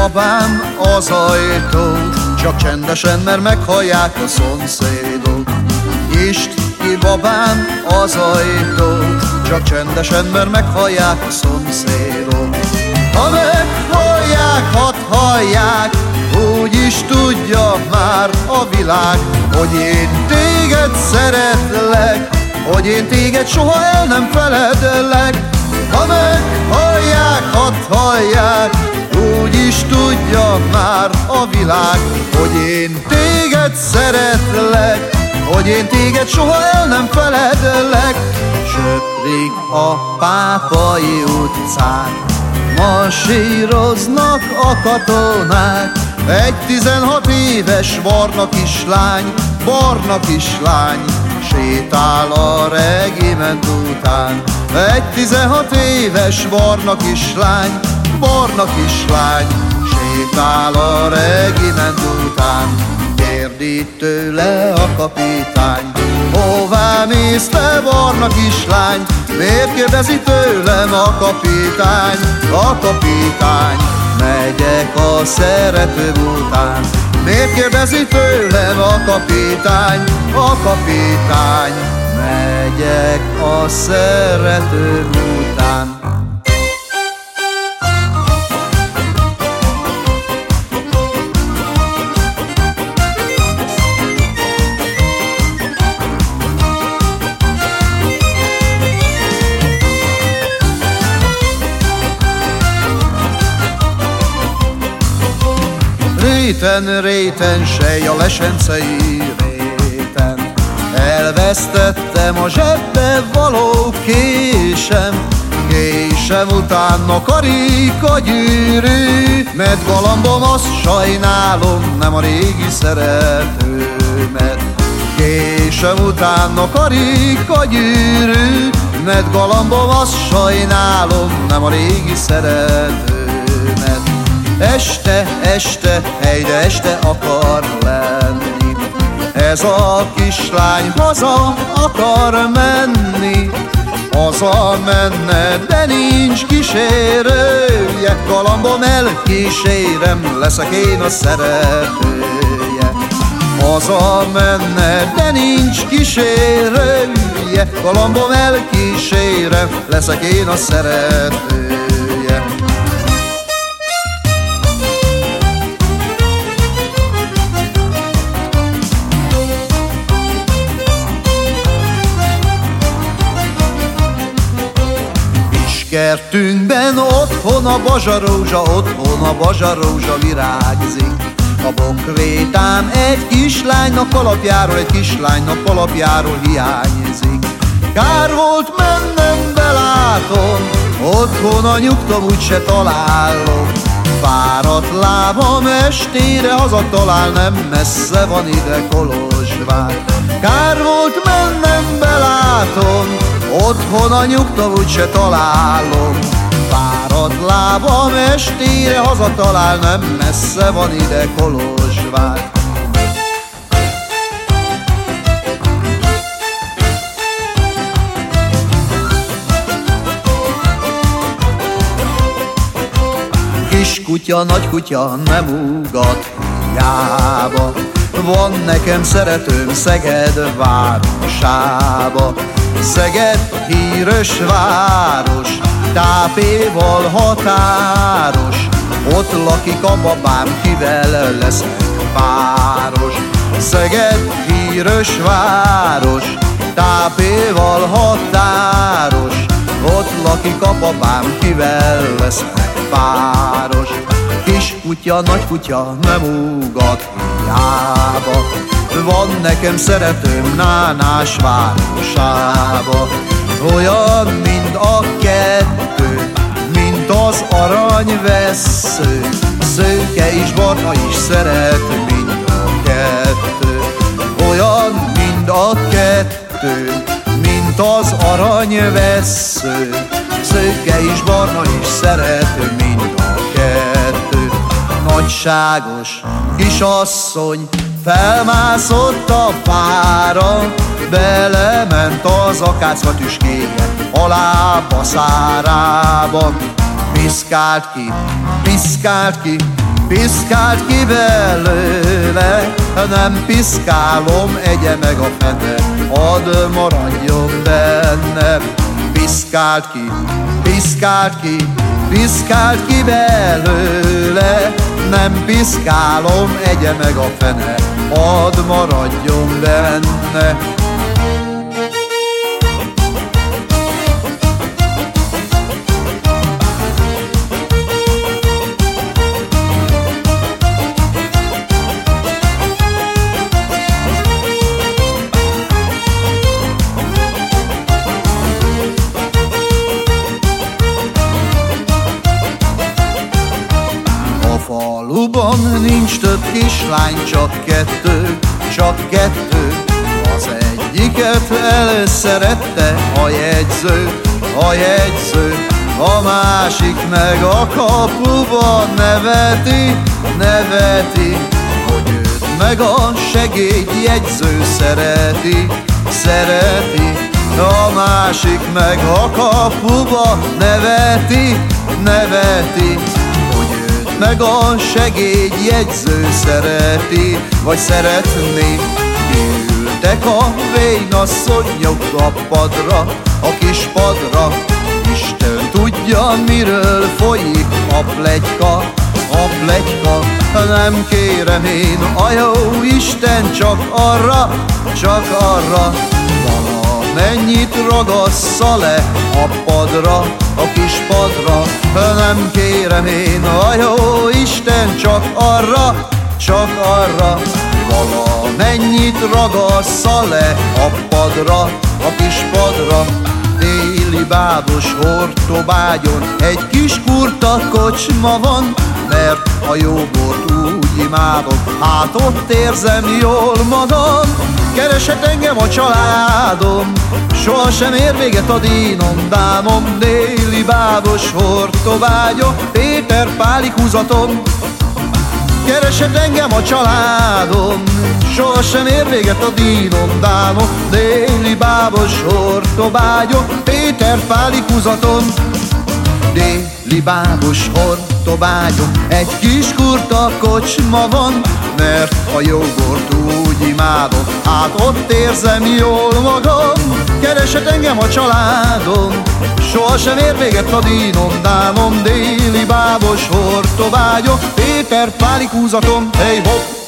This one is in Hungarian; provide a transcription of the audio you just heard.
babám az ajtó, csak csendesen, mert meghallják a szomszédok. Nyisd ki babám az ajtó, csak csendesen, mert meghallják a szomszédok. Ha meghallják, hadd hallják, úgy is tudja már a világ, hogy én téged szeretlek, hogy én téged soha el nem feledlek. Ha meghallják, hadd hallják, úgy is tudja már a világ, hogy én téged szeretlek, hogy én téged soha el nem feledlek. Söprik a pápai utcán, masíroznak a katonák, egy tizenhat éves barna kislány, barna kislány, sétál a regiment után. Egy tizenhat éves barna kislány, barna kislány, sétál a regiment után. Kérdi tőle a kapitány, hová mész te barna kislány? Miért kérdezi tőlem a kapitány, a kapitány? Megyek a szeretőm után, Miért kérdezi tőlem a kapitány, a kapitány? Megyek a szeretőm után. Réten, réten, sej a lesencei réten. Elvesztettem a zsebbe való késem Késem utána a gyűrű Mert galambom azt sajnálom, nem a régi szeretőmet. Késem utána a gyűrű Mert galambom azt sajnálom, nem a régi szeretőmet Este, este, helyre este akar lenni. Ez a kislány haza akar menni. Haza menne, de nincs kísérője. Galambom elkísérem, leszek én a szeretője. Haza menne, de nincs kísérője. Galambom elkísérem, leszek én a szeretője Kertünkben otthon a bazsarózsa, otthon a bazsarózsa virágzik. A bokrétám egy kislánynak alapjáról, egy kislánynak alapjáról hiányzik. Kár volt mennem, belátom, otthon a nyugtom úgyse találom. Fáradt lábam estére haza talál, nem messze van ide Kolozsvár. Kár volt mennem, belátom, Otthon a nyugta úgyse találom. Fáradt lábam estére hazatalál Nem messze van ide Kolozsvár. Kis kutya, nagy kutya nem ugat hiába Van nekem szeretőm Szeged városába Szeged híres város, tápéval határos, ott lakik a babám, kivel leszek páros. Szeged híres város, tápéval határos, ott lakik a babám, kivel leszek páros. Kis kutya, nagy kutya nem ugat hiába, van nekem szeretőm Nánás városába. Olyan, mint a kettő Mint az aranyvesző. Szőke is, barna is szeret Mint a kettő. Olyan, mint a kettő Mint az aranyvesző. Szőke is, barna is szeret Mint a kettő. Nagyságos kisasszony Felmászott a fára, belement az akácka tüskéje, alá baszárába. Piszkált ki, piszkált ki, Piszkált ki belőle, nem piszkálom, egye meg a fene, hadd maradjon benne. Piszkált ki, piszkált ki, piszkált ki belőle, nem piszkálom, egye meg a fene, hadd maradjon benne. Kislány, csak kettő, csak kettő. Az egyiket előszerette a jegyző, a jegyző, a másik meg a kapuban neveti, neveti, hogy őt meg a segédjegyző szereti, szereti. A másik meg a kapuba neveti, neveti, meg a segédjegyző szereti, vagy szeretné. Kiültek a vénasszonyok a padra, a kis padra, Isten tudja, miről folyik a plegyka, a plegyka. Nem kérem én, a jó Isten csak arra, csak arra, mennyit ragassza le a padra, a kis padra, nem kérem én, a jó Isten csak arra, csak arra, mennyit ragassza le a padra, a kis padra, déli bábos hortobágyon egy kis kurta kocsma van, mert a jó bort úgy imádok, hát ott érzem jól magam, Keresett engem a családom, sohasem ér véget a dínom, dámom, déli bábos hortovágya, Péter pálik húzatom. Keresett engem a családom, sohasem ér véget a dínom, dámom, déli bábos hortobágya, Péter pálik húzatom. Déli bábos hortobágyom, egy kis kurta kocsma van, mert a jobbort úgy imádom, hát ott érzem jól magam, keresett engem a családom, sohasem ér véget a dínom, dámom, déli bábos hortovágyom, Péter pálik húzatom, hey hopp!